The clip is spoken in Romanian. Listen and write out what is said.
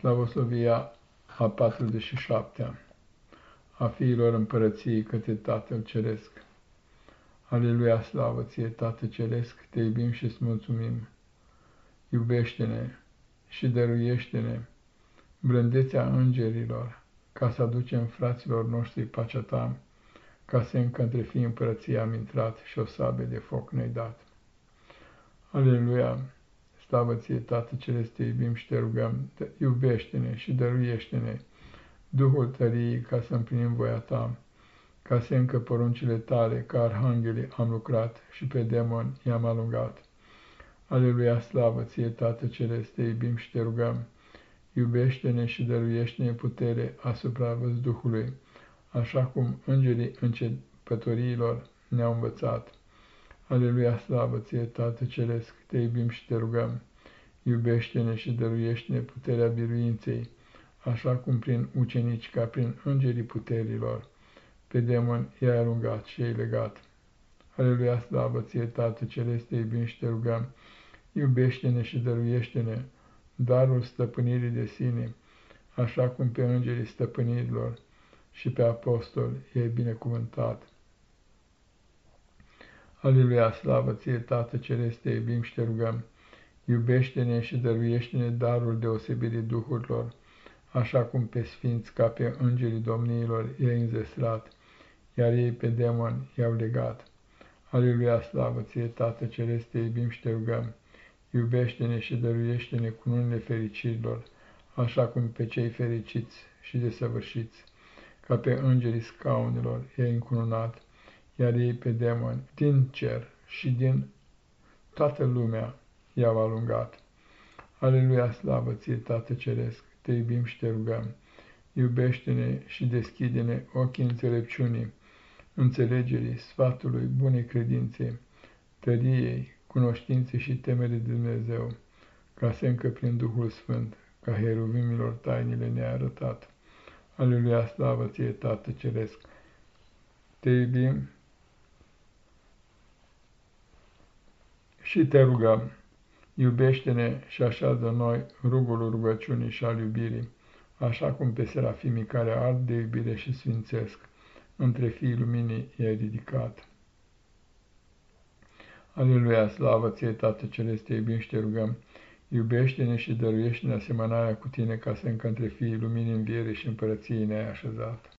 Slavosovia a 47-a a fiilor împărăției către Tatăl Ceresc. Aleluia, slavă ție, Tată Ceresc, te iubim și îți mulțumim. Iubește-ne și dăruiește-ne blândețea îngerilor, ca să aducem fraților noștri pacea ta, ca semn că între fii împărăției am intrat și o sabie de foc ne-ai dat. Aleluia! Slavă ție, Tată Celeste, te iubim și te rugăm, iubește-ne și dăruiește-ne Duhul tăriei ca să împlinim voia ta, ca să încă poruncile tale, ca arhanghelii am lucrat și pe demon i-am alungat. Aleluia, slavă ție, Tată Celeste, te iubim și te rugăm, iubește-ne și dăruiește-ne putere asupra văzduhului, așa cum îngerii începătoriilor ne-au învățat. Aleluia, slavă ție, Tată Ceresc, te iubim și te rugăm. Iubește-ne și dăruiește-ne puterea biruinței, așa cum prin ucenici, ca prin îngerii puterilor, pe demon i-ai alungat și i-ai legat. Aleluia, slavă ție, Tată Ceresc, te iubim și te rugăm. Iubește-ne și dăruiește-ne darul stăpânirii de sine, așa cum pe îngerii stăpânirilor și pe apostoli i-ai binecuvântat. Aleluia, slavă ție, Tată Ceresc, te iubim și te rugăm. Iubește-ne și dăruiește-ne darul deosebirii duhurilor, așa cum pe sfinți ca pe îngerii domniilor i-ai înzestrat, iar ei pe demon i-au legat. Aleluia, slavă ție, Tată Ceresc, te iubim și te rugăm. Iubește-ne și dăruiește-ne cu cununile fericirilor, așa cum pe cei fericiți și desăvârșiți, ca pe îngerii scaunelor i-ai încununat, iar ei pe demoni din cer și din toată lumea i-au alungat. Aleluia, slavă ție, Tată Ceresc, te iubim și te rugăm. Iubește-ne și deschide-ne ochii înțelepciunii, înțelegerii, sfatului, bunei credințe, tăriei, cunoștinței și temere de Dumnezeu, ca să încă prin Duhul Sfânt, ca heruvimilor tainile ne-a arătat. Aleluia, slavă ție, Tată Ceresc! Te iubim și te rugăm, iubește-ne și așează noi rugul rugăciunii și al iubirii, așa cum pe serafimii care ard de iubire și sfințesc, între fiii luminii i-ai ridicat. Aleluia, slavă ție, Tată Celeste, iubim și te rugăm, iubește-ne și dăruiește-ne asemănarea cu tine ca să încă între fiii luminii înviere și împărăției ne-ai așezat.